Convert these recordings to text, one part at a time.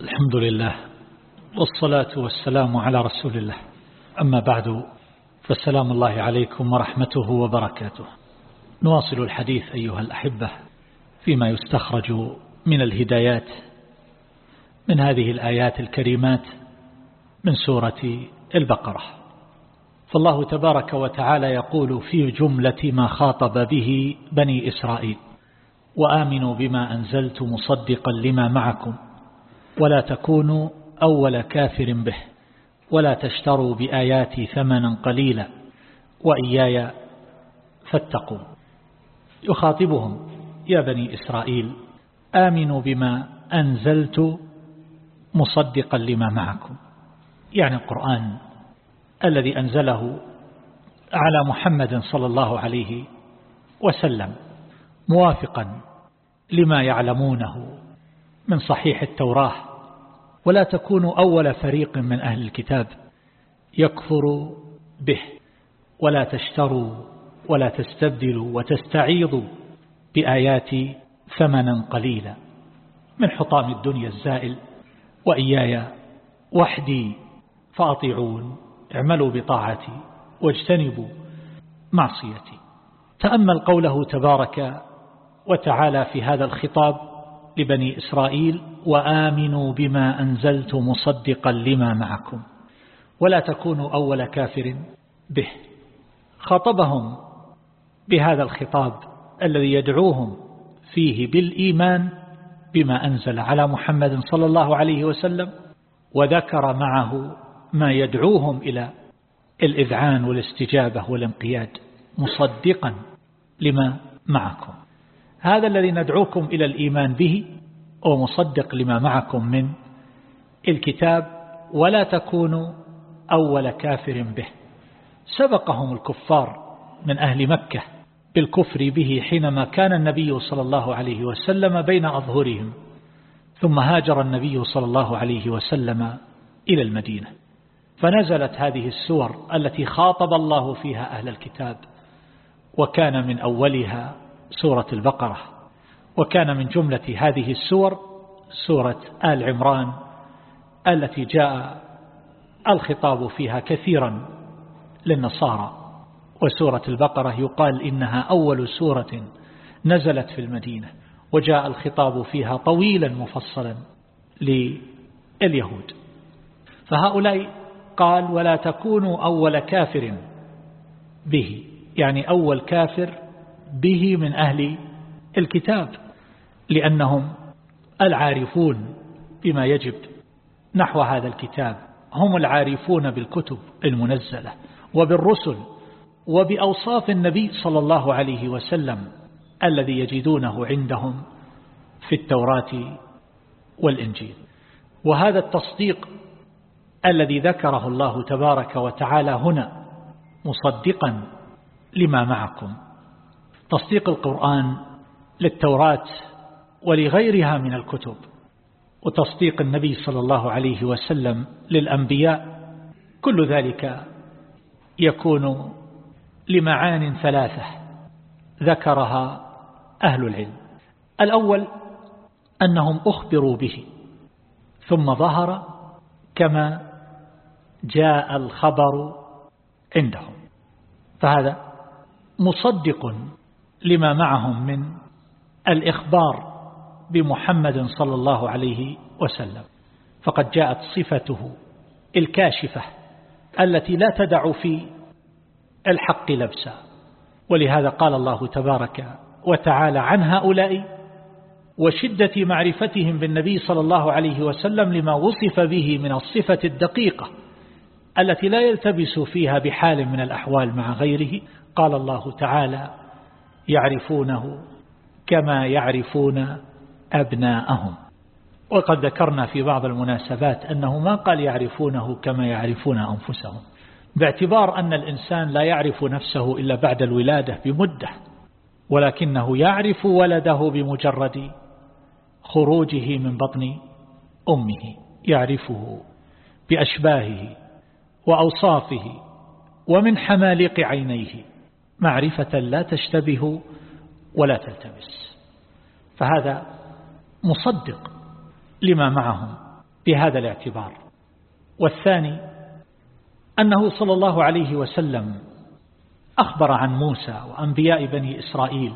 الحمد لله والصلاة والسلام على رسول الله. أما بعد فالسلام الله عليكم ورحمته وبركاته. نواصل الحديث أيها الأحبة فيما يستخرج من الهدايات من هذه الآيات الكريمات من سورة البقرة. فالله تبارك وتعالى يقول في جملة ما خاطب به بني إسرائيل وآمنوا بما أنزلت مصدقا لما معكم ولا تكونوا أول كافر به ولا تشتروا بآياتي ثمنا قليلا وإياي فاتقوا يخاطبهم يا بني إسرائيل آمنوا بما أنزلت مصدقا لما معكم. يعني القرآن الذي أنزله على محمد صلى الله عليه وسلم موافقا لما يعلمونه من صحيح التوراة ولا تكونوا أول فريق من أهل الكتاب يكفر به ولا تشتروا ولا تستبدلوا وتستعيضوا بآيات ثمنا قليلا. من حطام الدنيا الزائل وإياي وحدي فأطيعون اعملوا بطاعتي واجتنبوا معصيتي. تأمل قوله تبارك وتعالى في هذا الخطاب لبني إسرائيل وآمنوا بما أنزلت مصدقا لما معكم. ولا تكونوا أول كافر به. خاطبهم بهذا الخطاب الذي يدعوهم فيه بالإيمان بما أنزل على محمد صلى الله عليه وسلم وذكر معه ما يدعوهم إلى الإذعان والاستجابة والانقياد مصدقا لما معكم. هذا الذي ندعوكم إلى الإيمان به ومصدق لما معكم من الكتاب ولا تكونوا أول كافر به. سبقهم الكفار من أهل مكة بالكفر به حينما كان النبي صلى الله عليه وسلم بين أظهرهم ثم هاجر النبي صلى الله عليه وسلم إلى المدينة. فنزلت هذه السور التي خاطب الله فيها أهل الكتاب وكان من أولها سورة البقرة. وكان من جملة هذه السور سورة آل عمران التي جاء الخطاب فيها كثيرا للنصارى. وسورة البقرة يقال إنها أول سورة نزلت في المدينة وجاء الخطاب فيها طويلا مفصلا لليهود. فهؤلاء قال ولا تكونوا أول كافر به. يعني أول كافر به من أهل الكتاب لأنهم العارفون بما يجب نحو هذا الكتاب. هم العارفون بالكتب المنزلة وبالرسل وبأوصاف النبي صلى الله عليه وسلم الذي يجدونه عندهم في التوراة والإنجيل. وهذا التصديق الذي ذكره الله تبارك وتعالى هنا مصدقا لما معكم. تصديق القرآن للتوراة ولغيرها من الكتب وتصديق النبي صلى الله عليه وسلم للأنبياء كل ذلك يكون لمعان ثلاثة ذكرها أهل العلم. الأول أنهم أخبروا به ثم ظهر كما جاء الخبر عندهم. فهذا مصدق لما معهم من الإخبار بمحمد صلى الله عليه وسلم. فقد جاءت صفته الكاشفة التي لا تدع في الحق لبسا. ولهذا قال الله تبارك وتعالى عن هؤلاء وشدة معرفتهم بالنبي صلى الله عليه وسلم لما وصف به من الصفة الدقيقة التي لا يلتبس فيها بحال من الأحوال مع غيره. قال الله تعالى يعرفونه كما يعرفون أبناءهم. وقد ذكرنا في بعض المناسبات أنه ما قال يعرفونه كما يعرفون أنفسهم. باعتبار أن الإنسان لا يعرف نفسه إلا بعد الولادة بمدة ولكنه يعرف ولده بمجرد خروجه من بطن أمه يعرفه بأشباهه وأوصافه ومن حمالق عينيه. معرفة لا تشتبه ولا تلتبس فهذا مصدق لما معهم بهذا الاعتبار. والثاني أنه صلى الله عليه وسلم أخبر عن موسى وأنبياء بني إسرائيل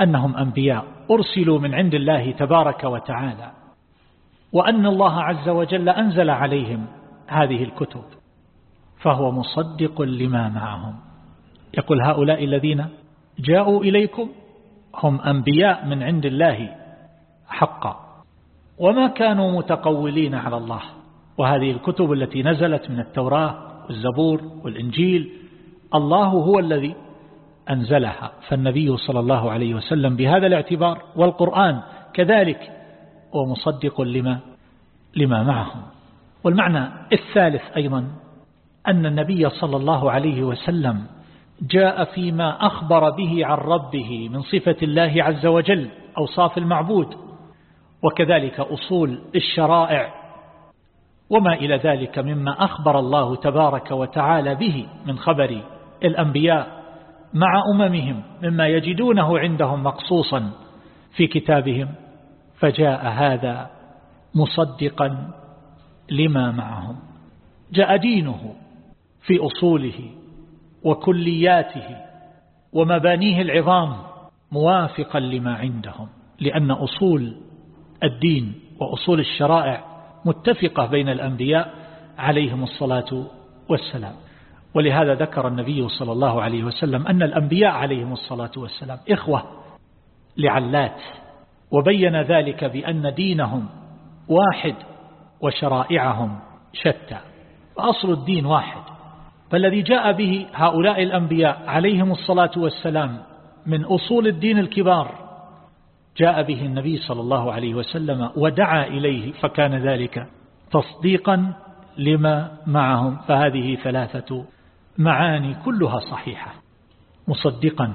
أنهم أنبياء أرسلوا من عند الله تبارك وتعالى وأن الله عز وجل أنزل عليهم هذه الكتب فهو مصدق لما معهم. يقول هؤلاء الذين جاءوا إليكم هم أنبياء من عند الله حقا. وما كانوا متقولين على الله. وهذه الكتب التي نزلت من التوراة والزبور والإنجيل الله هو الذي أنزلها. فالنبي صلى الله عليه وسلم بهذا الاعتبار والقرآن كذلك ومصدق لما لما معهم. والمعنى الثالث أيضا أن النبي صلى الله عليه وسلم جاء فيما أخبر به عن ربه من صفة الله عز وجل أوصاف المعبود وكذلك أصول الشرائع وما إلى ذلك مما أخبر الله تبارك وتعالى به من خبر الأنبياء مع أممهم مما يجدونه عندهم مقصوصا في كتابهم فجاء هذا مصدقا لما معهم. جاء دينه في أصوله وكلياته ومبانيه العظام موافقا لما عندهم لأن أصول الدين وأصول الشرائع متفقة بين الأنبياء عليهم الصلاة والسلام. ولهذا ذكر النبي صلى الله عليه وسلم أن الأنبياء عليهم الصلاة والسلام إخوة لعلات وبين ذلك بأن دينهم واحد وشرائعهم شتى. فأصل الدين واحد. فالذي جاء به هؤلاء الأنبياء عليهم الصلاة والسلام من أصول الدين الكبار جاء به النبي صلى الله عليه وسلم ودعا إليه فكان ذلك تصديقا لما معهم فهذه ثلاثة معاني كلها صحيحة مصدقا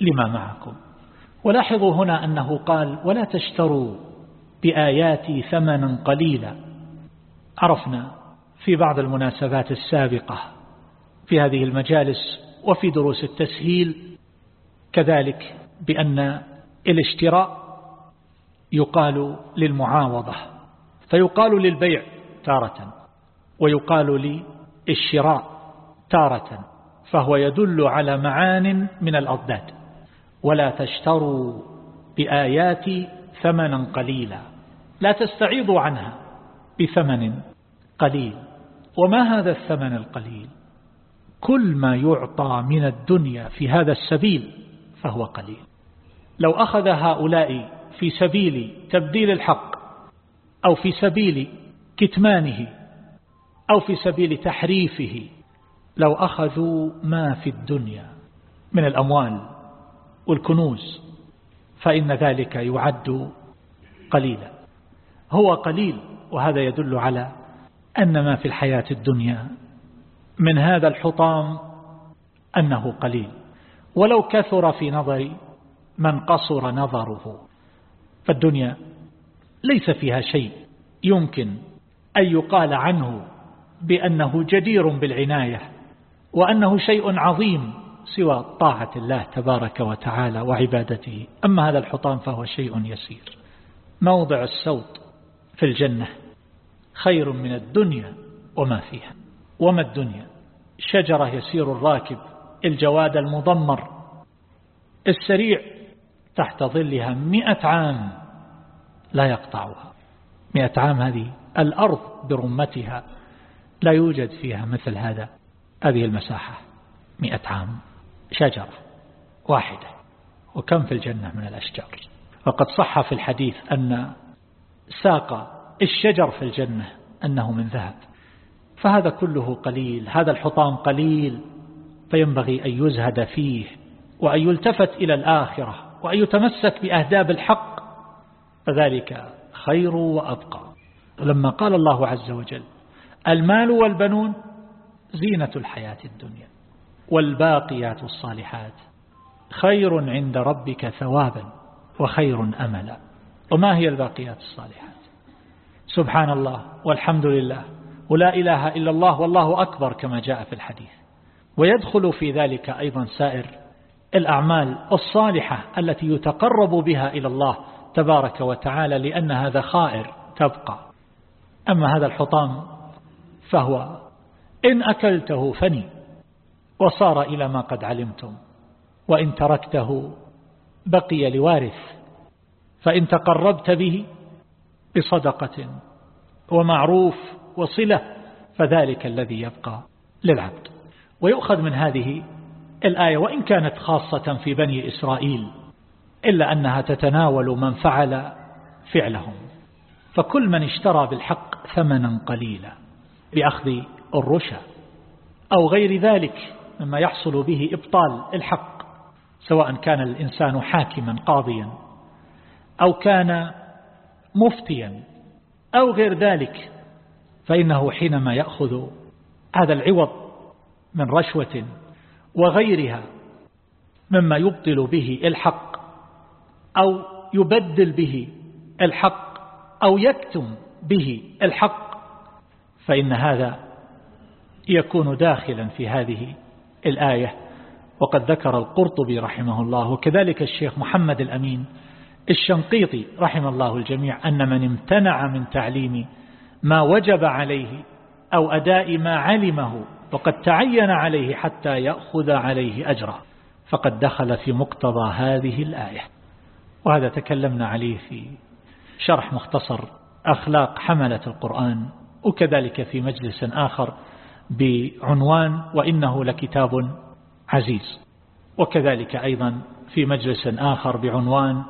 لما معكم. ولاحظوا هنا أنه قال ولا تشتروا بآياتي ثمنا قليلا. عرفنا في بعض المناسبات السابقة في هذه المجالس وفي دروس التسهيل كذلك بأن الاشتراء يقال للمعاوضة فيقال للبيع تارة ويقال للشراء تارة فهو يدل على معان من الأضداد. ولا تشتروا بآياتي ثمنا قليلا لا تستعيضوا عنها بثمن قليل. وما هذا الثمن القليل؟ كل ما يعطى من الدنيا في هذا السبيل فهو قليل. لو أخذ هؤلاء في سبيل تبديل الحق أو في سبيل كتمانه أو في سبيل تحريفه لو أخذوا ما في الدنيا من الأموال والكنوز فإن ذلك يعد قليلا. هو قليل وهذا يدل على أن ما في الحياة الدنيا من هذا الحطام أنه قليل. ولو كثر في نظر من قصر نظره. فالدنيا ليس فيها شيء يمكن أن يقال عنه بأنه جدير بالعناية وأنه شيء عظيم سوى طاعة الله تبارك وتعالى وعبادته. أما هذا الحطام فهو شيء يسير. موضع السوط في الجنة خير من الدنيا وما فيها. وما الدنيا؟ شجرة يسير الراكب الجواد المضمر. السريع تحت ظلها مئة عام لا يقطعها. مئة عام هذه الأرض برمتها لا يوجد فيها مثل هذا هذه المساحة. مئة عام شجرة واحدة. وكم في الجنة من الأشجار؟ وقد صح في الحديث أن ساق الشجر في الجنة أنه من ذهب. فهذا كله قليل هذا الحطام قليل فينبغي أن يزهد فيه وأن يلتفت إلى الآخرة وأن يتمسك بأهداب الحق فذلك خير وأبقى. لما قال الله عز وجل المال والبنون زينة الحياة الدنيا والباقيات الصالحات خير عند ربك ثوابا وخير أملا. وما هي الباقيات الصالحات؟ سبحان الله والحمد لله ولا إله إلا الله والله أكبر كما جاء في الحديث. ويدخل في ذلك أيضا سائر الأعمال الصالحة التي يتقرب بها إلى الله تبارك وتعالى لأنها ذخائر تبقى. أما هذا الحطام فهو إن أكلته فني وصار إلى ما قد علمتم وإن تركته بقي لوارث فإن تقربت به بصدقة ومعروف وصلة فذلك الذي يبقى للعبد. ويؤخذ من هذه الآية وإن كانت خاصة في بني إسرائيل إلا أنها تتناول من فعل فعلهم. فكل من اشترى بالحق ثمنا قليلا بأخذ الرشا أو غير ذلك مما يحصل به إبطال الحق سواء كان الإنسان حاكما قاضيا أو كان مفتيا أو غير ذلك فإنه حينما يأخذ هذا العوض من رشوة وغيرها مما يبطل به الحق أو يبدل به الحق أو يكتم به الحق فإن هذا يكون داخلا في هذه الآية. وقد ذكر القرطبي رحمه الله وكذلك الشيخ محمد الأمين الشنقيطي رحم الله الجميع أن من امتنع من تعليم ما وجب عليه أو أداء ما علمه وقد تعين عليه حتى يأخذ عليه أجره فقد دخل في مقتضى هذه الآية. وهذا تكلمنا عليه في شرح مختصر أخلاق حملة القرآن وكذلك في مجلس آخر بعنوان وإنه لكتاب عزيز. وكذلك أيضا في مجلس آخر بعنوان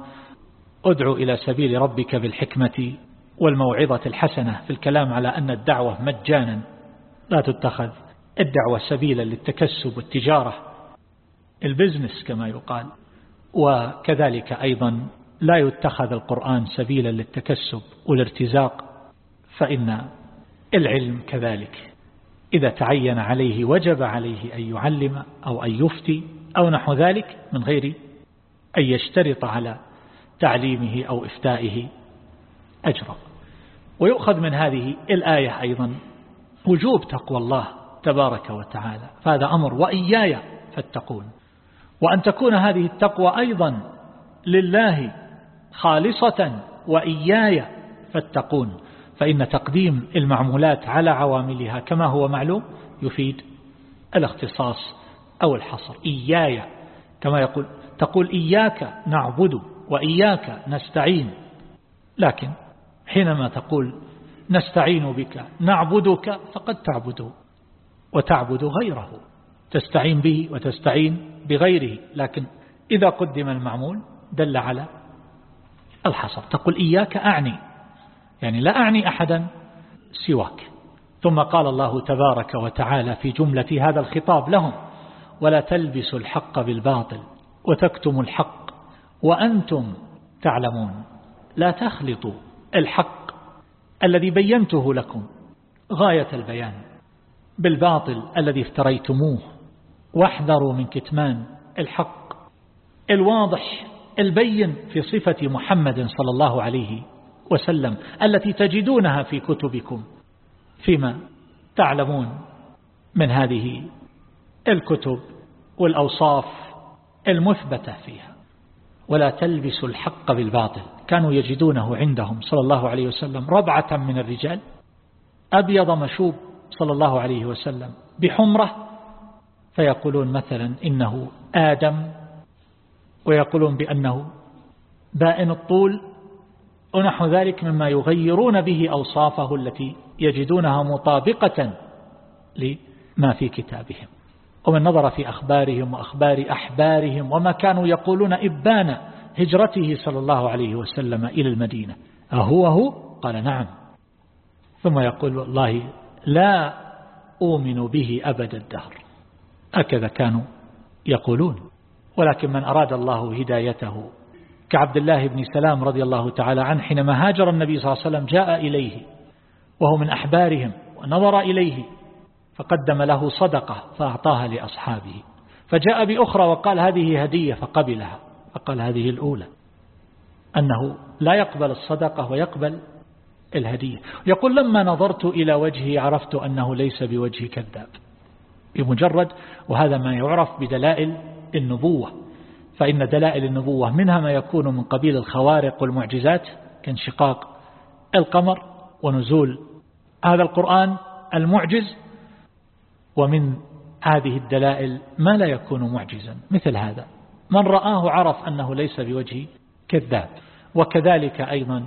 ادعو إلى سبيل ربك بالحكمة والموعظة الحسنة في الكلام على أن الدعوة مجانا. لا تتخذ الدعوة سبيلا للتكسب والتجارة. البزنس كما يقال. وكذلك أيضا لا يتخذ القرآن سبيلا للتكسب والارتزاق. فإن العلم كذلك إذا تعين عليه وجب عليه أن يعلم أو أن يفتي أو نحو ذلك من غير أن يشترط على تعليمه أو إفتائه أجرا. ويؤخذ من هذه الآية أيضا. وجوب تقوى الله تبارك وتعالى. فهذا أمر وإياي فاتقون. وأن تكون هذه التقوى أيضا لله خالصة وإياي فاتقون. فإن تقديم المعمولات على عواملها كما هو معلوم يفيد الاختصاص أو الحصر. إياي كما يقول تقول إياك نعبد وإياك نستعين. لكن حينما تقول نستعين بك نعبدك فقد تعبده وتعبد غيره. تستعين به وتستعين بغيره. لكن إذا قدم المعمول دل على الحصر. تقول إياك أعني. يعني لا أعني أحدا سواك. ثم قال الله تبارك وتعالى في جملة هذا الخطاب لهم ولا تلبسوا الحق بالباطل وتكتموا الحق وأنتم تعلمون. لا تخلطوا. الحق الذي بينته لكم غاية البيان بالباطل الذي افتريتموه واحذروا من كتمان الحق الواضح البين في صفة محمد صلى الله عليه وسلم التي تجدونها في كتبكم فيما تعلمون من هذه الكتب والأوصاف المثبتة فيها. ولا تلبسوا الحق بالباطل. كانوا يجدونه عندهم صلى الله عليه وسلم ربعة من الرجال. أبيض مشوب صلى الله عليه وسلم بحمرة. فيقولون مثلا إنه آدم ويقولون بأنه بائن الطول. ونحو ذلك مما يغيرون به أوصافه التي يجدونها مطابقة لما في كتابهم. ومن نظر في أخبارهم وأخبار أحبارهم وما كانوا يقولون إبان هجرته صلى الله عليه وسلم إلى المدينة. أهو هو قال نعم. ثم يقول والله لا أؤمن به أبد الدهر. هكذا كانوا يقولون. ولكن من أراد الله هدايته كعبد الله بن سلام رضي الله تعالى عنه حينما هاجر النبي صلى الله عليه وسلم جاء إليه وهو من أحبارهم ونظر إليه فقدم له صدقة فأعطاها لأصحابه. فجاء بأخرى وقال هذه هدية فقبلها. فقال هذه الأولى. أنه لا يقبل الصدقة ويقبل الهدية. يقول لما نظرت إلى وجهه عرفت أنه ليس بوجه كذاب. بمجرد وهذا ما يعرف بدلائل النبوة. فإن دلائل النبوة منها ما يكون من قبيل الخوارق والمعجزات كانشقاق القمر ونزول هذا القرآن المعجز ومن هذه الدلائل ما لا يكون معجزا مثل هذا. من رآه عرف أنه ليس بوجه كذاب وكذلك أيضا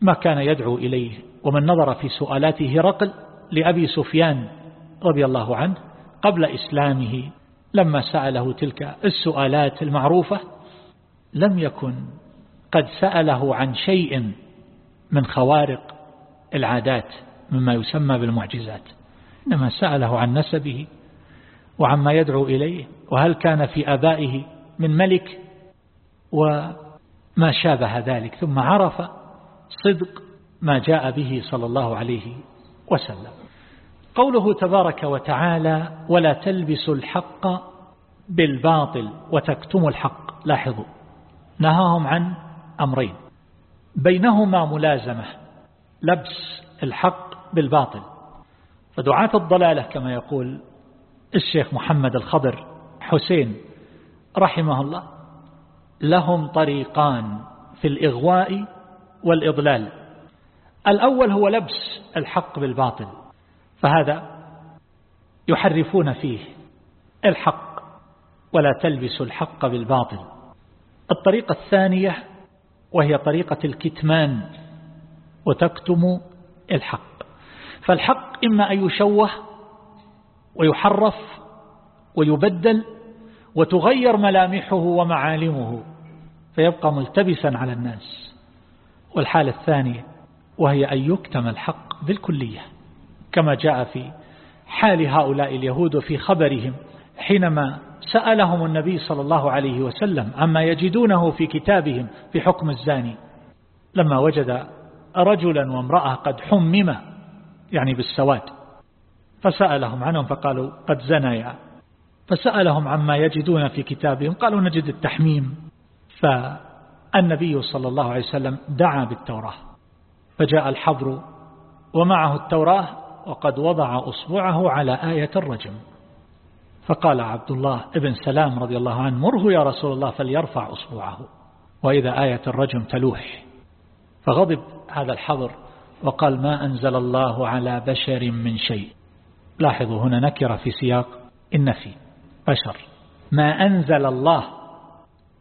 ما كان يدعو إليه. ومن نظر في سؤالاته هرقل لأبي سفيان رضي الله عنه قبل إسلامه لما سأله تلك السؤالات المعروفة لم يكن قد سأله عن شيء من خوارق العادات مما يسمى بالمعجزات. إنما سأله عن نسبه وعما يدعو إليه وهل كان في أبائه من ملك وما شابه ذلك ثم عرف صدق ما جاء به صلى الله عليه وسلم. قوله تبارك وتعالى ولا تلبسوا الحق بالباطل وتكتموا الحق لاحظوا نهاهم عن أمرين بينهما ملازمة لبس الحق بالباطل فدعاة الضلالة كما يقول الشيخ محمد الخضر حسين رحمه الله لهم طريقان في الإغواء والإضلال. الأول هو لبس الحق بالباطل فهذا يحرفون فيه الحق ولا تلبسوا الحق بالباطل. الطريقة الثانية وهي طريقة الكتمان وتكتم الحق. فالحق إما أن يشوه ويحرف ويبدل وتغير ملامحه ومعالمه فيبقى ملتبسا على الناس. والحالة الثانية وهي أن يكتم الحق بالكلية كما جاء في حال هؤلاء اليهود في خبرهم حينما سألهم النبي صلى الله عليه وسلم عما يجدونه في كتابهم في حكم الزاني لما وجد رجلا وامرأة قد حمم يعني بالسواد. فسألهم عنهم فقالوا قد زنيا. فسألهم عما يجدون في كتابهم قالوا نجد التحميم. فالنبي صلى الله عليه وسلم دعا بالتوراة فجاء الحبر ومعه التوراة وقد وضع أصبعه على آية الرجم. فقال عبد الله ابن سلام رضي الله عنه مره يا رسول الله فليرفع أصبعه. وإذا آية الرجم تلوح فغضب هذا الحظر وقال ما أنزل الله على بشر من شيء. لاحظوا هنا نكر في سياق النفي بشر. ما أنزل الله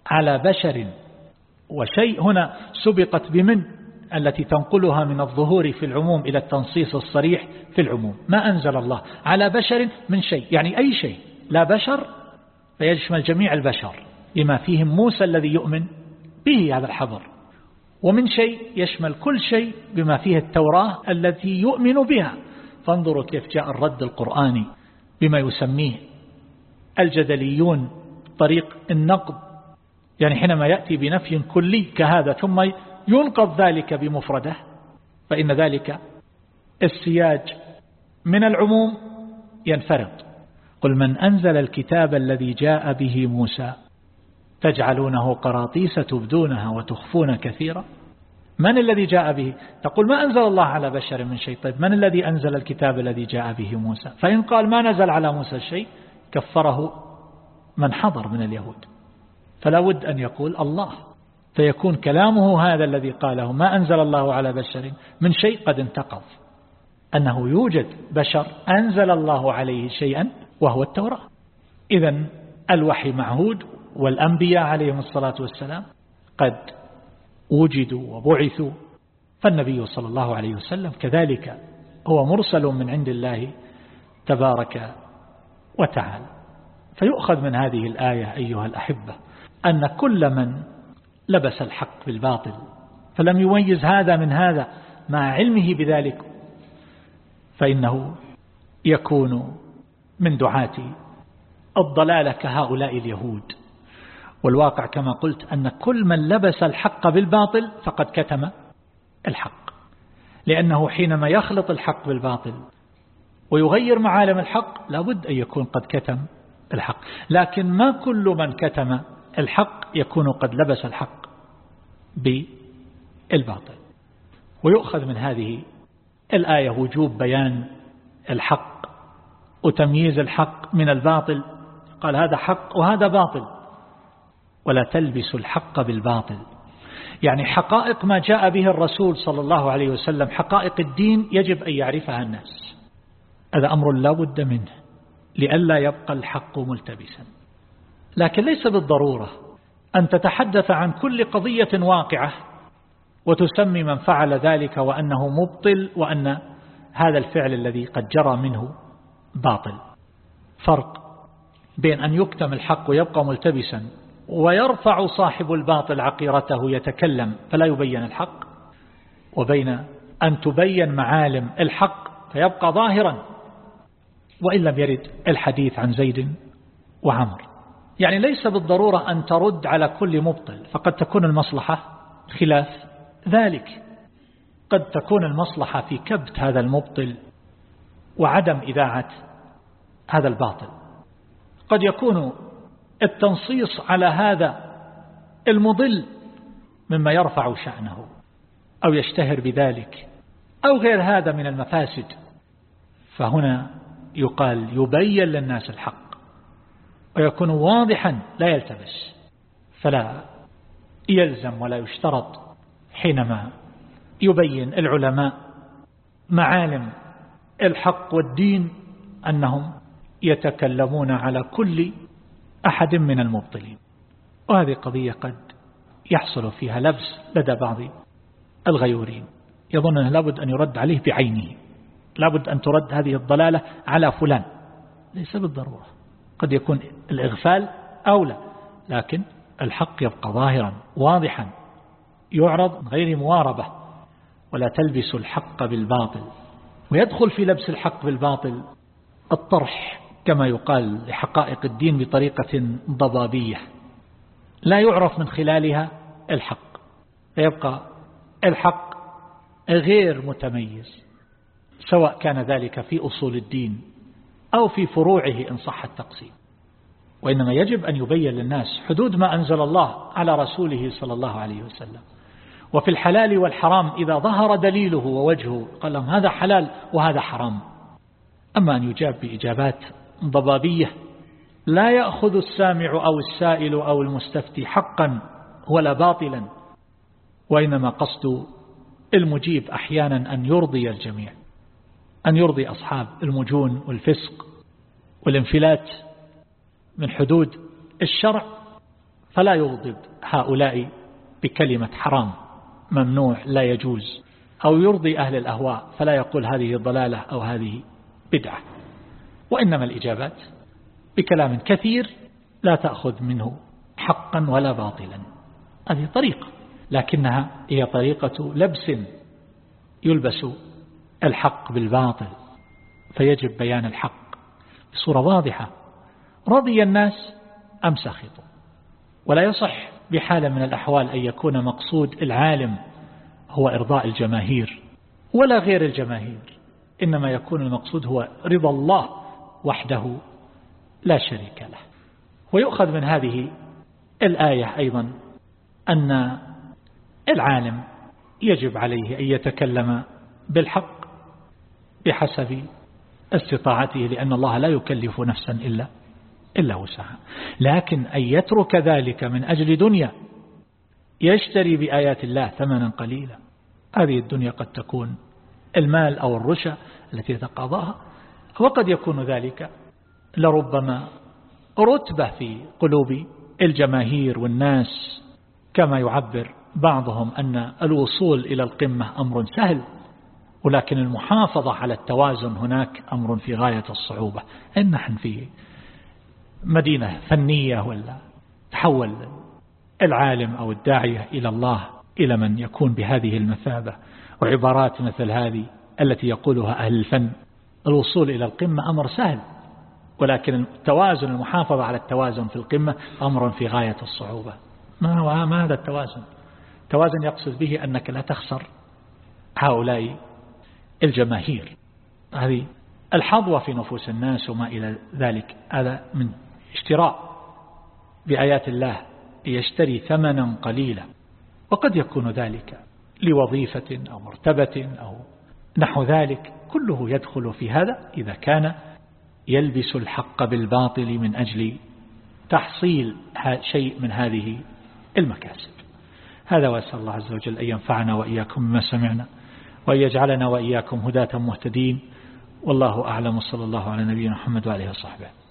على بشر وشيء هنا سبقت بمن؟ التي تنقلها من الظهور في العموم إلى التنصيص الصريح في العموم. ما أنزل الله على بشر من شيء. يعني أي شيء. لا بشر فيشمل جميع البشر. لما فيهم موسى الذي يؤمن به هذا الحظر ومن شيء يشمل كل شيء بما فيه التوراة التي يؤمن بها. فانظروا كيف جاء الرد القرآني بما يسميه الجدليون طريق النقد يعني حينما يأتي بنفي كلي كهذا ثم ينقض ذلك بمفرده فإن ذلك السياج من العموم ينفرض قل من أنزل الكتاب الذي جاء به موسى؟ تجعلونه قراطيس تبدونها وتخفون كثيرا؟ من الذي جاء به؟ تقول ما أنزل الله على بشر من شيء؟ طيب من الذي أنزل الكتاب الذي جاء به موسى؟ فإن قال ما نزل على موسى شيء كفره من حضر من اليهود. فلا بد أن يقول الله. فيكون كلامه هذا الذي قاله ما أنزل الله على بشر من شيء قد انتقض. أنه يوجد بشر أنزل الله عليه شيئا وهو التوراة. إذا الوحي معهود والأنبياء عليهم الصلاة والسلام قد وجدوا وبعثوا فالنبي صلى الله عليه وسلم كذلك هو مرسل من عند الله تبارك وتعالى. فيؤخذ من هذه الآية أيها الأحبة أن كل من لبس الحق بالباطل فلم يميز هذا من هذا مع علمه بذلك فإنه يكون من دعاة الضلالة كهؤلاء اليهود. والواقع كما قلت أن كل من لبس الحق بالباطل فقد كتم الحق. لأنه حينما يخلط الحق بالباطل ويغير معالم الحق لابد أن يكون قد كتم الحق. لكن ما كل من كتم الحق يكون قد لبس الحق بالباطل. ويؤخذ من هذه الآية وجوب بيان الحق وتمييز الحق من الباطل. قال هذا حق وهذا باطل. ولا تلبسوا الحق بالباطل. يعني حقائق ما جاء به الرسول صلى الله عليه وسلم حقائق الدين يجب أن يعرفها الناس. هذا أمر لا بد منه لئلا يبقى الحق ملتبسا. لكن ليس بالضرورة أن تتحدث عن كل قضية واقعة وتسمي من فعل ذلك وأنه مبطل وأن هذا الفعل الذي قد جرى منه باطل. فرق بين أن يكتم الحق ويبقى ملتبسا ويرفع صاحب الباطل عقيرته يتكلم فلا يبين الحق. وبين أن تبين معالم الحق فيبقى ظاهرا. وإن لم يرد الحديث عن زيد وعمر. يعني ليس بالضرورة أن ترد على كل مبطل فقد تكون المصلحة خلاف ذلك. قد تكون المصلحة في كبت هذا المبطل وعدم إذاعة هذا الباطل. قد يكون التنصيص على هذا المضل مما يرفع شأنه أو يشتهر بذلك أو غير هذا من المفاسد. فهنا يقال يبين للناس الحق ويكون واضحا لا يلتبس فلا يلزم ولا يشترط حينما يبين العلماء معالم الحق والدين أنهم يتكلمون على كل أحد من المبطلين. وهذه قضية قد يحصل فيها لبس لدى بعض الغيورين. يظن أنه لابد أن يرد عليه بعينه. لابد أن ترد هذه الضلالة على فلان. ليس بالضرورة. قد يكون الإغفال أولى لكن الحق يبقى ظاهرا واضحا يعرض غير مواربة. ولا تلبس الحق بالباطل. ويدخل في لبس الحق بالباطل الطرح. كما يقال لحقائق الدين بطريقة ضبابية. لا يعرف من خلالها الحق. فيبقى الحق غير متميز سواء كان ذلك في أصول الدين أو في فروعه إن صح التقسيم. وإنما يجب أن يبين للناس حدود ما أنزل الله على رسوله صلى الله عليه وسلم. وفي الحلال والحرام إذا ظهر دليله ووجهه قال لهم هذا حلال وهذا حرام. أما أن يجاب بإجابات ضبابية. لا يأخذ السامع أو السائل أو المستفتي حقا ولا باطلا وإنما قصد المجيب أحيانا أن يرضي الجميع أن يرضي أصحاب المجون والفسق والانفلات. من حدود الشرع فلا يغضب هؤلاء بكلمة حرام ممنوع لا يجوز. أو يرضي أهل الأهواء فلا يقول هذه ضلالة أو هذه بدعة. وإنما الإجابات بكلام كثير لا تأخذ منه حقا ولا باطلا. هذه طريقة لكنها هي طريقة لبس يلبس الحق بالباطل فيجب بيان الحق بصورة واضحة. رضي الناس أم سخطوا؟ ولا يصح بحال من الأحوال أن يكون مقصود العالم هو إرضاء الجماهير ولا غير الجماهير إنما يكون المقصود هو رضا الله. وحده لا شريك له. ويؤخذ من هذه الآية أيضا أن العالم يجب عليه أن يتكلم بالحق بحسب استطاعته لأن الله لا يكلف نفسا إلا إلا وسعها. لكن أن يترك ذلك من أجل دنيا يشتري بآيات الله ثمنا قليلا. هذه الدنيا قد تكون المال أو الرشا التي يتقاضاها وقد يكون ذلك. لربما رتبة في قلوب الجماهير والناس كما يعبر بعضهم أن الوصول إلى القمة أمر سهل ولكن المحافظة على التوازن هناك أمر في غاية الصعوبة. إن نحن في مدينة فنية ولا تحول العالم أو الداعية إلى الله إلى من يكون بهذه المثابة وعبارات مثل هذه التي يقولها أهل الفن. الوصول إلى القمة أمر سهل ولكن التوازن المحافظة على التوازن في القمة أمر في غاية الصعوبة. ما هو ما هذا التوازن؟ التوازن يقصد به أنك لا تخسر هؤلاء الجماهير. هذه الحظوة في نفوس الناس وما إلى ذلك. هذا من اشتراء بآيات الله يشتري ثمنا قليلا وقد يكون ذلك لوظيفة أو مرتبة أو نحو ذلك كله يدخل في هذا إذا كان يلبس الحق بالباطل من أجل تحصيل شيء من هذه المكاسب. هذا وأسأل الله عز وجل أن ينفعنا وإياكم بما سمعنا وأن يجعلنا وإياكم هداة مهتدين. والله أعلم. صلى الله على نبينا محمد وعليه وصحبه.